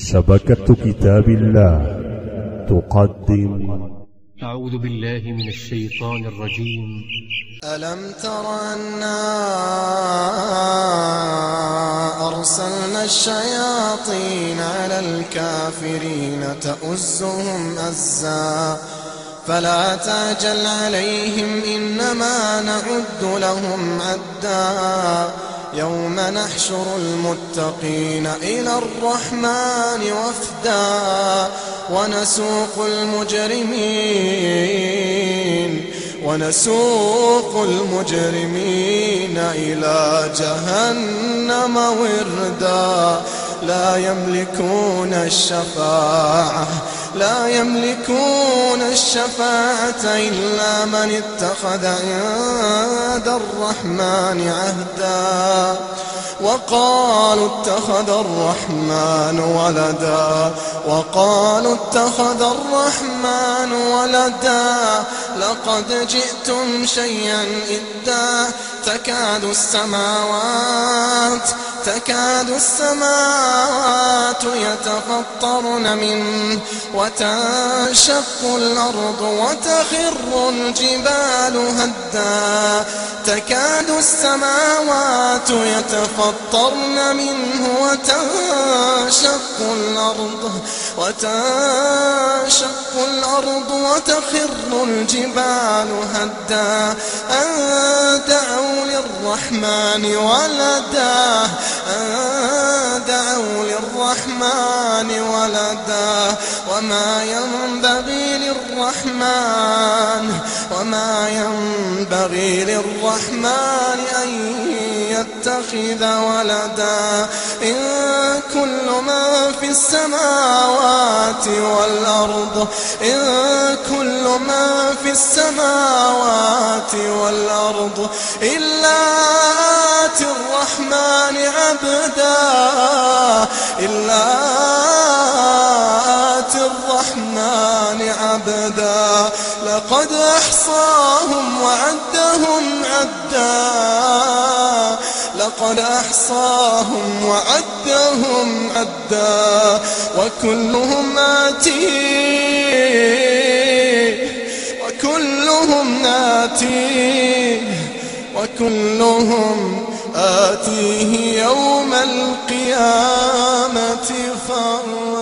شبكة كتاب الله. تقدم. أعوذ بالله من الشيطان الرجيم. ألم تر أنا أرسلنا الشياطين على الكافرين تؤزهم أزا. فلا تعجل عليهم إنما نعد لهم عدا. يوم نحشر المتقين إلى الرحمن وفدا ونسوق المجرمين ونسوق المجرمين إلى جهنم وردا. لا يملكون الشفاعة لا يملكون الشفاعة إلا من اتخذ عند الرحمن عهدا. وقالوا اتخذ الرحمن ولدا. وقالوا اتخذ الرحمن ولدا. لقد جئتم شيئا إدا. تكاد السماوات تكاد السماوات يتفطرن منه وتنشق الأرض وتخر الجبال هدا. تكاد السماوات يتفطرن منه وتنشق الأرض وتنشق الأرض وتخر الجبال هدا. أن دعوا للرحمن ولدا. أن دعوا للرحمن ولدا وما ينبغي للرحمن وما ينبغي للرحمن أن يتخذ ولدا. إن كل ما في السماوات والأرض إن كل ما في السماوات والأرض إلا آتي الرحمن عبدا إلا الرحمن عبدا. لقد أحصاهم وعدهم عدا. لقد أحصاهم وعدهم عدا. وكلهم آتيه وكلهم آتيه وكلهم آتيه يوم القيامة فردا